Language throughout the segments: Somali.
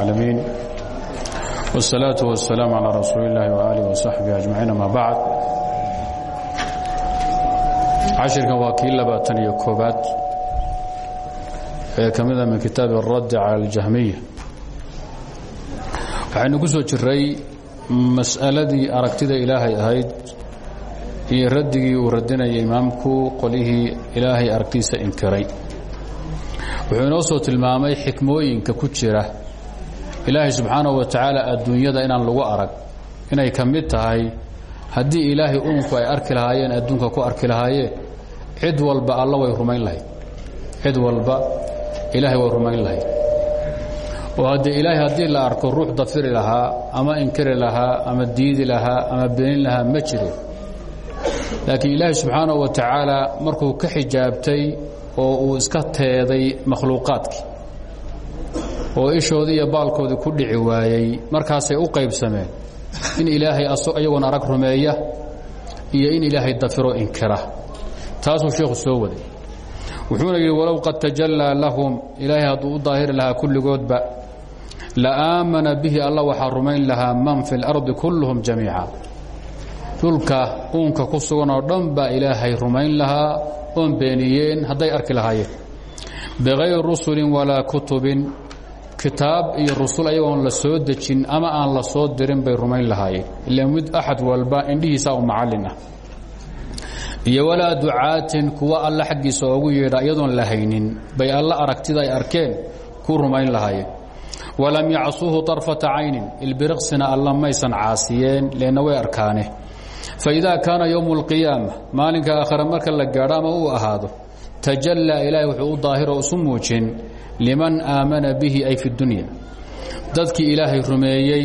العالمين والصلاة والسلام على رسول الله وآله وصحبه أجمعين ما بعد cashirkan waa kii labaatan iyo koobaad ee ka mida min kitaab الradd calى اljahmiya waxaynu ku soo jiray mas'aladii aragtida ilaahay ahayd iyo raddigii uu radinayay imaamku qolihii ilaahay aragtiisa inkiray ilaahay subxaanahu wa tacaala adduunyada inaan lagu arag. Inay ka tahay haddii ilaahay uunku ay arki lahaayeen adduunka ku arki lahaayeen cid walba alla way rumayn lahayd. Cid walba ilaahay way rumayn lahayd. Oo haddii ilaahay haddii la arko ruux dafiri lahaa ama inkiri lahaa ama diidi lahaa ama beenin lahaa ma jiro. Laakiin ilaahay subxaanahu wa tacaala markuu ka xijaabtay oo uu iska teeday makhluuqaadkii oo ishoodii iyo baalkoodii ku dhici waayey markaasay u qaybsameen in ilaahay iyagoona arag rumeeya iyo in ilaahay dafiro inkira. Taasuu sheekhu soo waday. Wuxuuna yidhi walow qad tajallaa lahum ilaahay hadduu u daahiri lahaa kulligoodba la aamana bihi alla waxaa rumayn lahaa man fi اlardi kulluhum jamiica. Dhulka uunka ku sugan oo dhan baa ilaahay rumayn lahaa oon beeniyeen hadday arki lahaayeen. Bikayri rusulin walaa kutubin kitaab iyo rusul ayagoon la soo dejin ama aan la soo dirin bay rumayn lahaayeen. Ila mid axad walba indhihiisaa u macallin ah. Iyo walaa ducaatin kuwa alla xaggiisa oogu yeedha iyadoon la haynin bay alla aragtida ay arkeen ku rumayn lahaayeen. Walam yacsuuhu طarfata caynin ilbiriqsina alla maysan caasiyeen leanna way arkaane. Faidaa kaana yowmu اlqiyaama maalinka aakhare marka la gaadho ama uu ahaado tajallaa ilaahay wuxuu u daahiro isu muujin liman aamana bihi ay fi اdunya dadkii ilaahay rumeeyey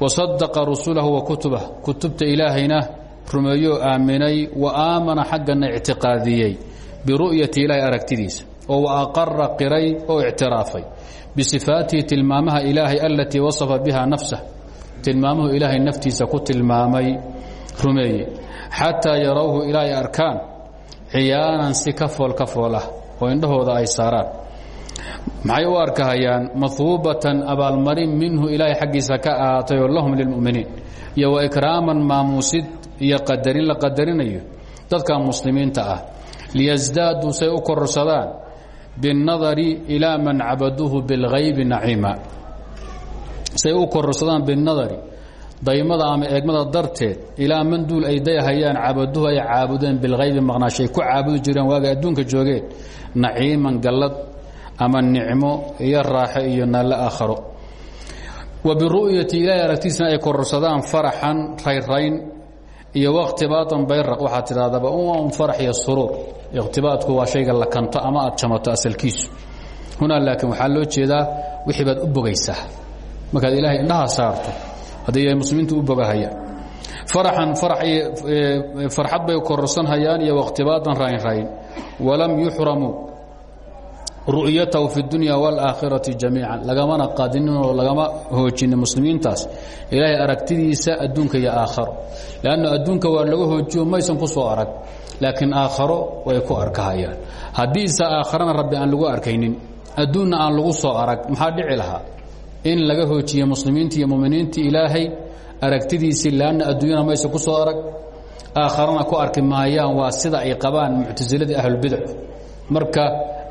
wasadaqa rusulahu wa kutubah. Kutubta ilaahayna rumeeyoo aaminay wa aamana xaggana ictiqaadiyey biru'yati ilaahay aragtidiisa oo wa aqara qiray oo ictiraafay bisifaatihi tilmaamaha ilaahay alatii wasafa biha nafsah. Tilmaamuhu ilaahay naftiisa ku tilmaamay rumeeye xataa yarawhu ilaa ay arkaan ciyaanan si ka fool ka fool ah oo indhahooda ay saaraan. Maxay u arkahayaan? Mahuubatan abaalmarin minhu ilaahay xaggiisa ka ahaatayoo lahum lilmu'miniin. Iyo wa ikraaman maamuusid iyo qadarin la qadarinayo dadka muslimiinta ah. Liyasdaaduu say u kororsadaan biاnnadari ilaa man cabaduuhu biاlghaybi naciima. Say u kororsadaan binnadari daymada ama eegmada darteed ilaa man duul ay dayhayaan cabaduhu ay caabudeen bilhaybi maqnaashay ku caabudi jireen waaga adduunka joogeen naciiman gallad ama nicmo iyo raaxo iyo naallo aakharo. Wa biru'yati ilaahay aragtiisna ay kororsadaan faraxan rayrayn iyo wakhtibaatan bayraq waxaad tidhahdaba un farax iyo suruur. Ikhtibaadku waa shayga la kanto ama aad jamato asalkiisu. Hunaa laakiin waxaa loo jeedaa wixii baad u bogaysaa. Markaad ilaahay indhaha saarto haddii ay muslimiintu u bogahayaan. Faraxan farxad bay kororsanhayaan iyo wakhtibaatan raynrayn walam yuxramuu ru'yatahu fi اdunya wاlaakhirati jamiican. Lagamana qadininoo lagama hoojinin muslimiintaas. Ilaahay aragtidiisa adduunka iyo aakharo. Lanno adduunka waa laga hoojiyo maysan ku soo arag. Laakiin aakharo way ku arkahayaan. Haddiise aakharana rabbi aan lagu arkaynin. Adduunna aan lagu soo arag maxaa dhici lahaa in laga hoojiye muslimiintii iyo muminiintii ilaahay aragtidiisii lanna adduunyana maysan ku soo arag. Aakharana ku arki maayaan waa sida ay qabaan muctasiladii ahlulbidac. Marka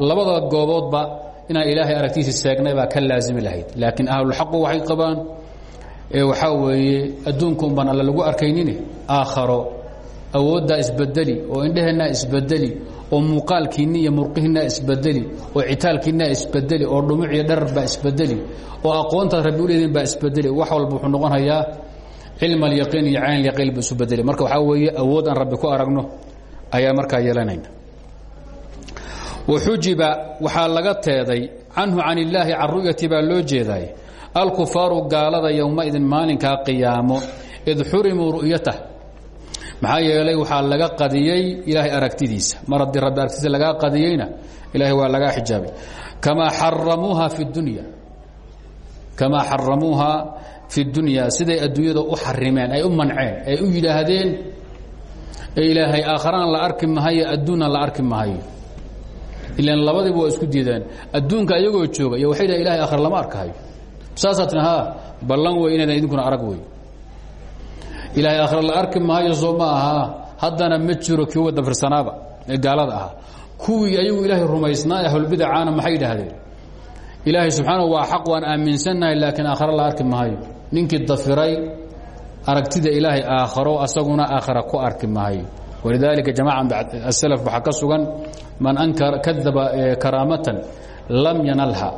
labada gooboodba inaan ilaahay aragtiisa seegnay baa ka laazimi lahayd. Laakiin ahlulxaqu waxay qabaan waxaa weeye adduunka un baan alla lagu arkaynin aakharo awooddaa isbedeli oo indheheennaa isbedeli oo muuqaalkiinni iyo murqihinnaa isbedeli oo citaalkiinnaa isbedeli oo dhumuc iyo dharar baa isbedeli oo aqoontaad rabbi u leediin baa isbedeli. Wax walba wuxuu noqonayaa cilm alyaqiin iyo cayn alyaqiin buu isu marka waxaa weeye awood aan rabbi ku aragno ayaa markaa yeelanayna waxujiba waxaa laga teeday canhu can illaahi can ru'yati baa loo jeeday alkufaaru gaalada yowmaidin maalinkaa qiyaamo id xurimuu ru'yatah maxaa yeelay waxaa laga qadiyey ilaahay aragtidiisa. Mar haddii rabbi aragtidiisa lagaa qadiyeyna ilahay waa lagaa xijaabay. Kamaa xaramuuha fi dunya. Kamaa xaramuuha fi dunya. Siday adduunyada u xarimeen ay u manceen ay u yidhaahdeen ilaahay aakharana la arki mahayo adduunna la arki mahayo ilan labadiiba waa isku diideen. Adduunka iyagoo jooga iyo waxay dhahen ilahay akhre lama arkahayo saasaa tina ha ballan wey inaydan idinkuna arag wey ilaahay aakhira la arki maayo soo ma ahaa haddana ma jiro kii wada firsanaaba ee gaalada ahaa kuwii ayagu ilaahay rumaysnaa ee ahlulbidacaana maxay yidhaahdeen? Ilaahay subxaanahu waa xaq waan aaminsannahay laakiin aakhare la arki maayo. Ninkii dafiray aragtida ilaahay aakharo asaguna aakhara ku arki maayo. Walidaalika jamaca asalaf waxaa ka sugan man ankara kadaba karaamatan lam yanalha.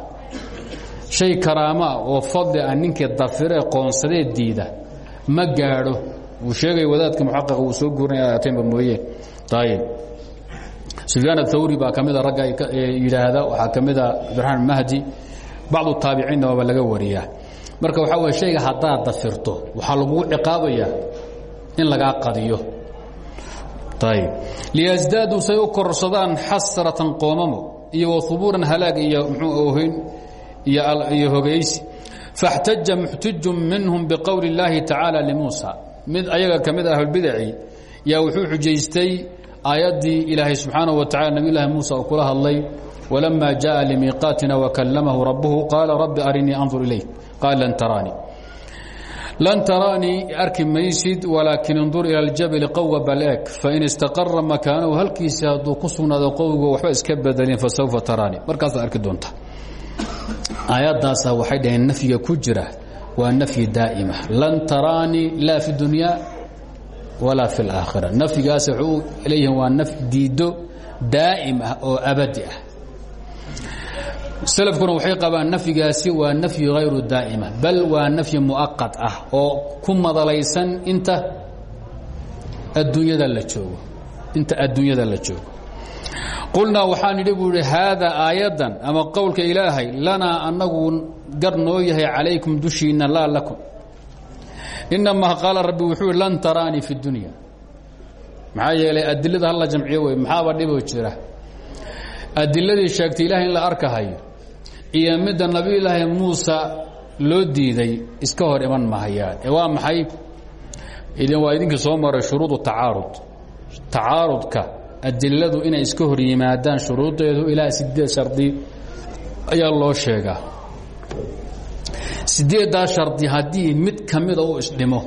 Shay karaamaa oo fadli ah ninkii dafiree qoonsadee diida ma gaadho. Wuu sheegay wadaadka muxaqiqa wuu soo guurinaya ateenba mooye. Ayib sufyaan athawri baa ka mida ragga yidhaahda. Waxaa ka mida abdiraxmaan mahdi. Bacdu taabiciinna waaba laga wariyaa. Marka waxaa wey shayga haddaad dafirto waxaa lagugu ciqaabayaa in lagaa qadiyo. Ayib liyasdaaduu say u kororsadaan xasratan qoomamo iyo wahubuuran halaag iyo mxuu ohin iyo hogaysi faاxtaja muxtiju minhum biqowli اllaahi tacaala limuusa mid ayaga ka mid ah ahlulbidaci yaa wuxuu xujaystay aayaddii ilaahay subxaanaه wa tacala nabiy llaahi muusa uu kula hadlay walama jaءa limiiqaatina wakallamahu rabuhu qaala rabbi arinii andur ilayk qaal lan taraanii lan taraanii arki maysid walaakin indur ila اljabali qowga bal eeg fain istaqara makaanahu halkiisa hadduu ku sugnaado qowga waxba iska bedelin fasawfa taraanii markaasaad arki doonta aayaddaasa waxay dhaheen nafyiga ku jira waa nafyi daa'ima. Lan taraanii laa fi dunya walaa fi اlaakhira nafyigaas waxuu leeyihiin waa naf diiddo daa'im ah oo abadi ah. Slkuna waxay qabaan nafyigaasi waa nafyi hayru daa'ima bal waa nafyi muaqad ah oo ku madalaysan inta adduunyada la joogo. Inta adduunyada la joogo qulnaa waxaan idhi buu ihi haada aayaddan ama qowlka ilaahay lanaa anagu gar yahay calaykum dushiinna laa lakum. Inamaa qaala rabbi wuxuu lan taraanii fi dunya. Maxaa yeelay adilada hala jamciyo wey maxaaba dhiboo jira? Adiladii sheegtay ilahay in la arkahayo iyo midda nabiyulaahi muusa loo diiday iska hor iman mahayaan ee waa maxay? Waa idinkii soo maray shuruudu tacaarud. Tacaarudka adiladu inay iska hor yimaadaan shuruudeedu ilaa sideed shardi ayaa loo sheegaa. Sideeddaa shardi haddii mid ka mida uu isdhimo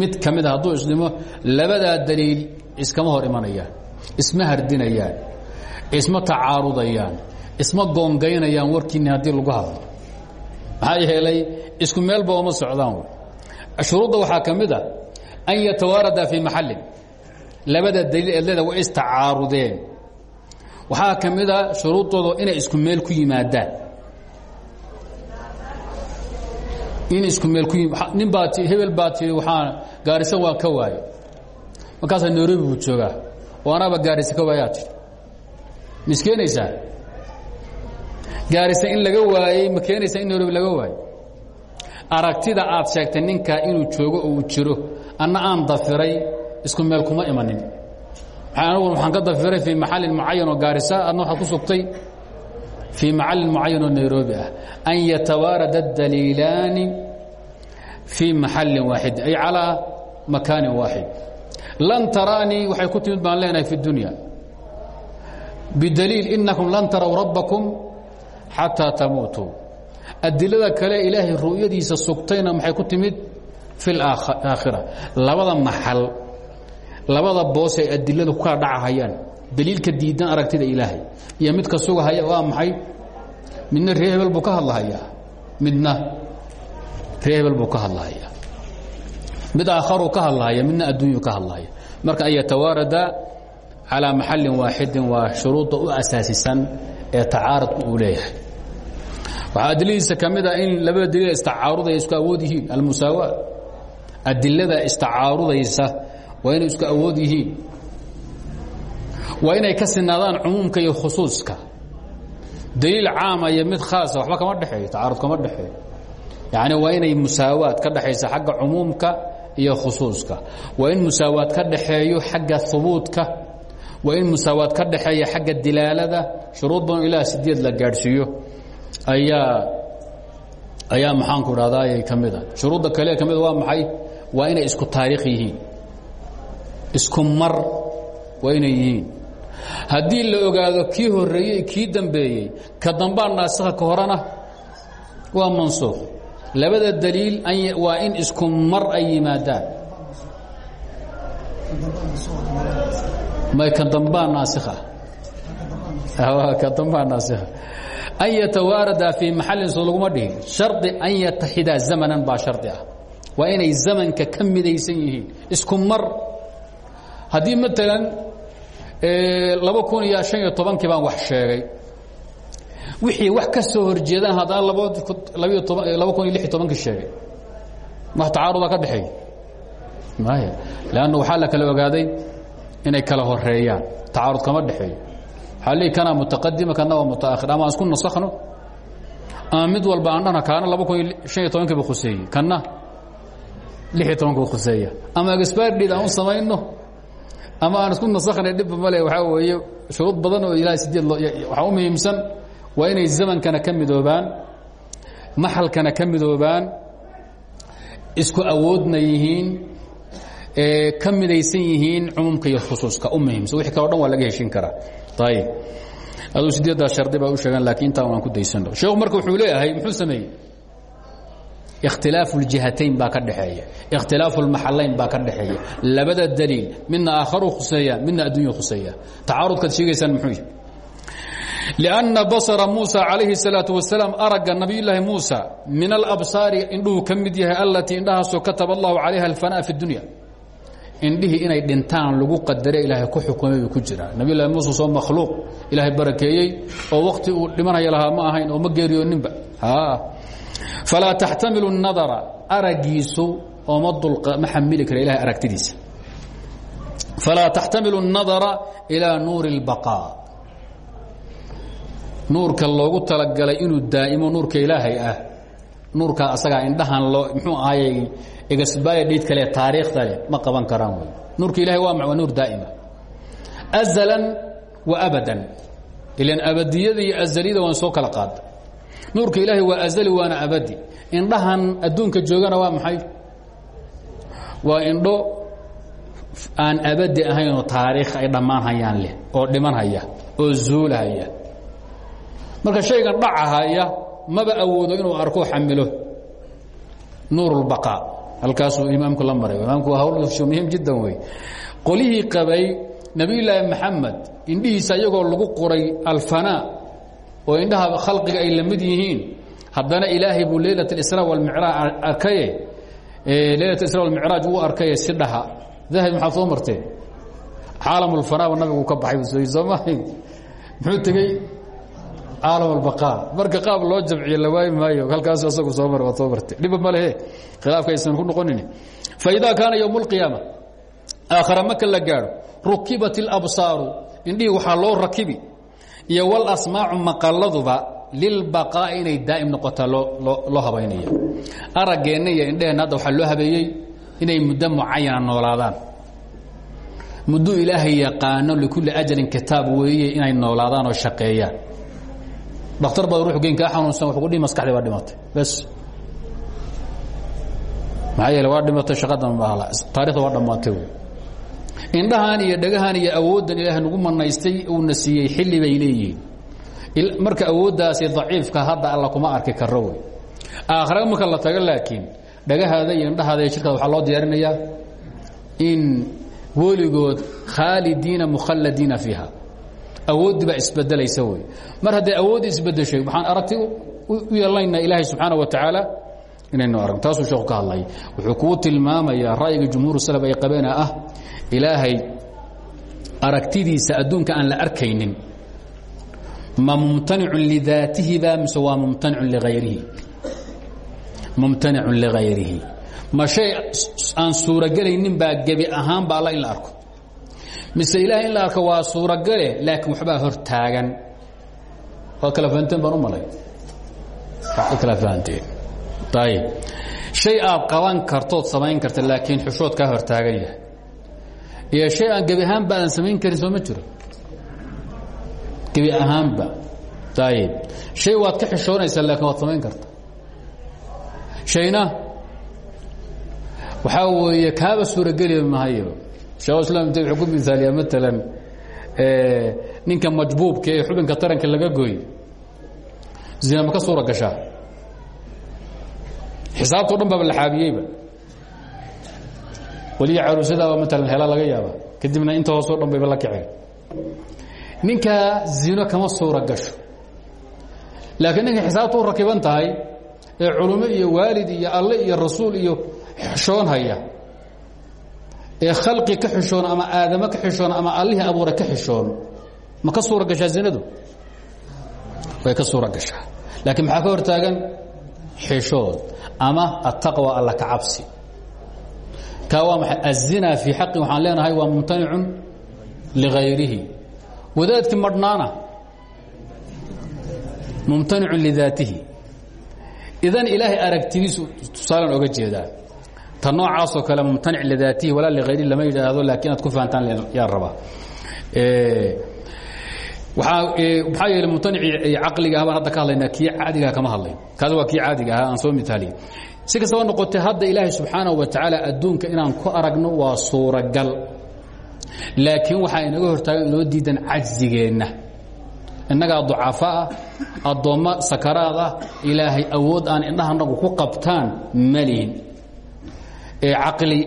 mid ka mida hadduu isdhimo labadaa daliil iskama hor imanayaan isma hardinayaan isma tacaarudayaan isma goongaynayaan warkiinni haddii lagu hadlo. Maxaa yeelay isku meelba oma socdaan. Shuruudda waxaa ka mid a an yatawaarada fii maxallin labada daliil eedleda way istacaarudeen. Waxaa ka mid a shuruuddooda inay isku meel ku yimaadaan. In isku meel ku nin baa ti hebel baa tii waxaa gaarisan waa ka waaye. Markaasaa nairobi buu joogaa. Oo anaaba gaarisa ka waayaa tii mis keenaysaa? Gaarisa in laga waayey ma keenaysaa in nairobi laga waayo aragtida aad sheegtay ninkaa inuu joogo oo uu jiro anna aan dafiray isku meel kuma imanin. Anigu waxaan ka dafiray fii maxallin mucayan oo gaarisa adna waxaad ku sugtay fii maxallin mucayan oo nairobi ah an yatawaarada daliilaani fii maxallin waaxid ay calaa makaanin waaxid. Lan taraanii waxay ku timid baan leenahay fi dunya. Bidaliil inakum lan taraw rabbakum xataa tamuutuu adilada kale ilaahay ru'yadiisa sugtayna maxay ku timid? Fi اlaakhira labada maxal labada boos ay adiladu ku kala dhacahayaan. Daliilka diidan aragtida ilaahay. Iyo midka sugahaya waa maxay? Midna ree hebel buu ka hadlahayaa. Midna ree hebel buu ka hadlahayaa. Mid aakharuu ka hadlahaya midna adduunyuu ka hadlahaya marka an yatawaarada calىa maxallin waaxidin waa shuruudda u asaasisan ee tacaaradku uu leeyahay. Waxaa adiladiisa ka mid ah in labada daliil istacaarudaya isku awood yihiin. Almusaawaat adilada istacaarudaysa waa inay isku awood yihiin. Waa inay ka sinaadaan cumuumka iyo khusuuska. Daliil caama iyo mid khaasa waxba kama dhexeeyo tacaarud kama dhexeeyo. Yacni waa inay musaawaad ka dhexaysa xagga cumuumka iyo khusuuska. Waa in musaawaad ka dhaxeeyo xagga hubuudka waa in musaawaad ka dhaxeeya xagga dilaalada. Shuruud badan ilaa sideed la gaadhsiiyo. Ayaa ayaa maxaanku dhahdaay ka mida shuruudda kale ka mida waa maxay? Waa inay isku taariikh yihiin isku mar waa inay yihiin. Haddii la ogaado kii horeeyey kii dambeeyey ka dambaa naasikha ka horena waa mansuuq labada daliil waa in isku mar ay yimaadaan. May ka dambaa naasikha? Ka dambaa naasikha. An yatawaarada fii maxallin soo laguma dhihin shardi an yataxidaa zamanan baa shardi ah. Waa inay zamanka ka midaysan yihiin. Isku mar haddii maalan laba kun iyo han iyo tobankii baan wax sheegay. Wixii wax ka soo horjeedaan haddana labayo toban laba kun iyo lix iyo tobankii sheegay. Wax tacaaruda ka dhexeey maya lanna waxaa la kala ogaaday inay kala horeeyaan tacaarud kama dhexeeyo. Waxaa leey kanaa mutaqadima kana waa mutaakhir. Ama aan isku nasakhno ama mid walba aan dhahna kaana laba kun iyo han iyo tobankii bu khuseeyey kanna lix iyo tobanka u khuseeya ama expirdid aan u samayno ama aan isku nasakhnay dhibba male waxaa weeye shuruud badan oo ilaa sideed waxaa u muhiimsan waa inay zamankana ka midoobaan maxalkana ka midoobaan isku awoodna yihiin ka midaysan yihiin cumuumka iyo khusuuska. U muhiimsan wixii kaleo dhan waa laga heshin karaa. Ayib aduu sideeddaa shardi baa u sheegan laakiin intaan waan ku daysano. Sheekhu marka wuxuu leeyahay muxuu sameeyey ikhtilaafu اljihatayn baa ka dhexeeya ikhtilaafu اlmaxalayn baa ka dhexeeya labada daliil midna aakharu khuseeya midna addunya khuseeya tacaarudkaad sheegaysaan muxuu yihi لأنa baصra muسى عalayhi الsalaaةu وaسلاam aragga nabiyulaahi muusى min alabsaari indhuhu ka mid yahay alatii indhahaasoo kataba اllahu calayha اlfanaa fi اdunya indhihii inay dhintaan lagu qadare ilaahay ku xukumay buu ku jiraa nabiyulahi muuse soo makhluuq ilaahay barakeeyey oo wakti uu dhimanaya lahaa ma ahayn oo ma geeriyooninba falaa taxtamilu nadara aragiisu ooma xamili kara ilahay aragtidiisa falaa taxtamilu nadara ilaa nuuri اlbaqaa nuurka loogu talagalay inuu daa'imo nuurka ilaahay ah nuurkaa asagaa indhahan loo mxuu ahayy egasbaaya dhid kale taariikhda leh ma qaban karaan wey nuurka ilahay waa ma waa nuur daa'ima azalan wa abadan ilan abadiyada iyo azaliyada waan soo kala qaada nuurka ilaahay waa azali waana abadi. Indhahan adduunka joogana waa maxay? Waa indho aan abadi ahayn oo taariikh ay dhammaan hayaan leh oo dhiman haya oo zuulahaya marka shaygan dhacahaya maba awoodo inuu arko xamilo. Nuur اlbaqaa halkaasuu imaamku la maray. Imaamku hawl muhiim jiddan wey qolihii qabay nebiyullaahi maxamed indhihiisa iyagoo lagu qoray alfanaa oo indhaha khaliga ay la mid yihiin. Haddana ilaahay buu leylat isra wamicraa arkay leylat isra wamicraaj u arkay sidhaha dahabi maxaad soo marteen caalamulfanaaba nabigu ka baxay. Sooma muxuu tegey? Caalamulbaqaa marka qaab loo jamciyo la maayo. Halkaas asagu soo mar soo marte dhiba ma lehe khilaafka ku noqonin. Faidaa kaana yowm اlqiyaama aakhara maka la gaadho rukibat اlabsaaru indhihii waxaa loo rakibi iyo walasmaacu maqaladuba lilbaqaa inay daa'im noqotaa loo habaynaya. Araggeenna iyo indheheenna hadda waxaa loo habeeyey inay muddo mucayana noolaadaan. Muddo ilaahay yaqaano likulli ajalin kitaab weeye inay noolaadaan oo shaqeeyaan dhakhtar baad ruux geyn kaa xanuunsan wuxuu ku dhihi maskaxdii baa dhimatay bes. Maxaa yeele waa dhimatay shaqadan maala taarikhda waa dhammaatay. wey indhahan iyo dhagahan iyo awooddan ilaahay nagu manaystay uuna siiyey xilli bay leeyihiin. Marka awooddaasi daciifka hadda alla kuma arki karo wey aakhira marka la tago laakiin dhagahaada iyo indhahaada iyo waxaa loo diyaarinayaa in weligood khaalidiina mukhalladiina fiiha. Awooddii baa isbedelaysa wey mar hadday awooddii isbedeshay waxaan aragti u yeelanaynaa ilaahay subxaana wa tacaala inaynu aragno. Taasuu sheeku ka hadlay. Wuxuu kuu tilmaamayaa ra'yiga jumhuur salaf ay qabeena ah ilaahay aragtidiisa adduunka aan la arkaynin ma mumtanicun lidaatihiba mise waa mumtanicun liayrihi mumtanicun ligayrihi ma shay aan suurogelaynin baa gebi ahaanba alla in la arko. Mise ilahay in la arko waa suurogale laakiin waxbaa hor taagan. Waa kala fahanteen baan u malay. Waa kala fahanteen. Ayib shay aad qaban kartood samayn karta laakiin xushood kaa hor taagan yahay iyo shay aan gebi ahaanba aadan samayn karin soo ma jiro. Gebi ahaanba. Ayib shay waad ka xishoonaysaa laakiin waad samayn karta. Shayna waxaa weeye kaaba suurogeli mahayo sheekh islam t wuxuu ku miaaliyaa maalan ninka majbuubka ee xubinka taranka laga gooy. Zina ma ka suura gashaa? Xisaabtao dhan baaba la xaabiyeyba weliya caruusadaaba maalan hela laga yaaba kadibna inta hoosoo dhan bayba la kaceen ninkaa zino kama suura gasho. Laakiin ninka xisaabta u rakiban tahay ee culummo iyo waalid iyo alle iyo rasuul iyo xishoon haya ee khalqi ka xishoon ama aadamo ka xishoon ama allihii abuuray ka xishoon ma ka suura gashaa zinadu? Way ka suura gashaa. Laakiin maxaa ka hor taagan xishood ama attaqwa alla ka cabsi kaa waa maay azina fii xaqi waxaan leenahay waa mumtanicun ligayrihi. Wadaadkii madhnaana mumtanicun lidaatihi. Idan ilaahay aragtidiisu tusaalan oga jeedaa. Ta noocaasoo kale mumtanic lidaatihi walaa ligayrihi lama yidhaahdo laakiin aad ku fahantaan yaa rabaa maxaa yeele mumtanicii caqliga ah baan hadda ka hadlaynaa kii caadigaha kama hadlayn. Kaas waa kii caadiga ahaa aan soo mitaaliye si kastaba noqotee hadda ilaahay subxaanahu wa tacaala adduunka inaan ku aragno waa suuragal. Laakiin waxaa inaga hortaagan inoo diidan cajzigeenna. Innagaa ducafa ah addoommo sakaraad ah ilaahay awood aan indhaha ku qabtaan malihin ee caqli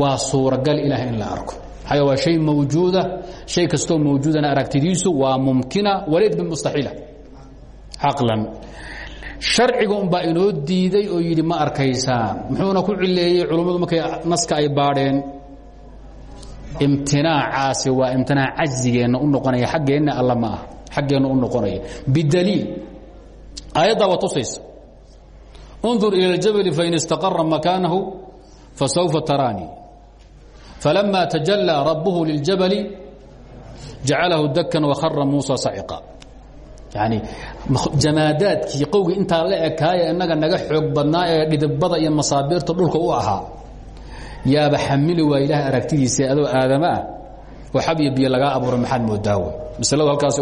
waa suuragal ilaahay in la arko. Maxaa waa shay mawjuuda. Shay kastoo mawjuudana aragtidiisu waa mumkina waleed bimustaxiila caqlan sharciga unbaa inoo diiday oo yidhi ma arkaysaan muxuuna ku cileeyey culummadu markay naska ay baadheen. Imtinaacaasi waa imtinaac cajzigeenna u noqonaya xaggeenna alla ma ah xaggeenna u noqonaya. Bidaliil. Aayaddaa waa tusaysa. Undur ila اljabli fain istaqara makaanahu fasawfa taraanii falama tajallىa rabuhu liljabali jacalahu dakan wakhara muusa saciqa yani jamaadaadkii qowgii intaa la ekaaya innaga naga xoog badnaa ee dhidibada iyo masaabiirta dhulka u ahaa. Yaaba xamili waa ilaah aragtidiisa adoo aadama ah. Oo xab iyo biyo lagaa abuuray maxaad moodaawe masaladu halkaas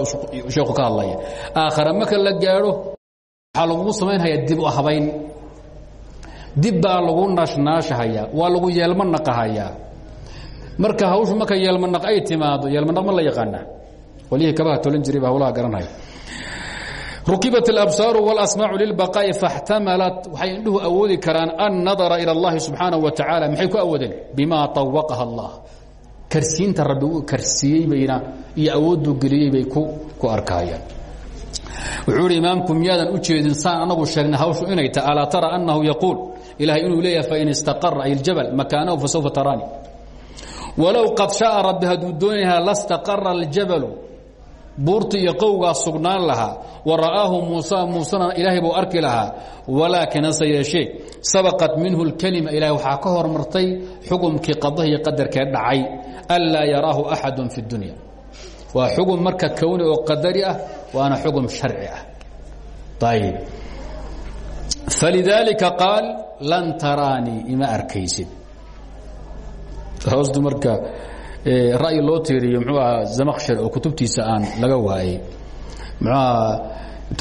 sheekhu ka hadlaya. Aakhare marka la gaadho waxaa lagugu samaynhayaa dib habayn. Dib baa lagu naashnaashahayaa waa lagu yeelmo naqahayaa. Marka hawshu marka yeelmanaq ay timaado yeelmanaq ma la yaqaanaa. Qolyihii kabaha tolan jiray baa hawlaha garanhaya rukibat اlabsaaru wاlasmaacu lilbaqaa'i faاxtamalat waxay indhuhu awoodi karaan annadara ilى اllahi subxaanaه wa tacaala maxay ku awoodeen bima طawaqaha allah karsiinta rabbi uu karsiiyey bayna iyo awoodduu geliyey bay ku arkayaan wuxuu ihi imaamku miyaadan u jeedin saan anagu sheegna hawshu inay tahay alaa tara annahu yaquul ilahay inuu leeyahay fain istaqara ay اljabal makaanahu fasawfa taraani walow qad shaaa rabbi hadduu doonyahaa lastaqara aljabalu buurta iyo qowgaa sugnaan lahaa wa ra'aahu muusa muusena ilaahay buu arki lahaa walaakin hase yeeshee sabaqat minhu اlkelima ilahay waxaa ka hormartay xukumkii qadaha iyo qadarkee dhacay anlaa yaraahu axadu fi اdunya waa xugum marka kowni oo qadari ah waana xugum sharci ah. Ayb falidaalika qaal lan taraanii ima arkaysid. Hoostu marka ra'yi loo tiiriyo mxuu aha zamakshar oo kutubtiisa aan laga waayey. Mxuu aha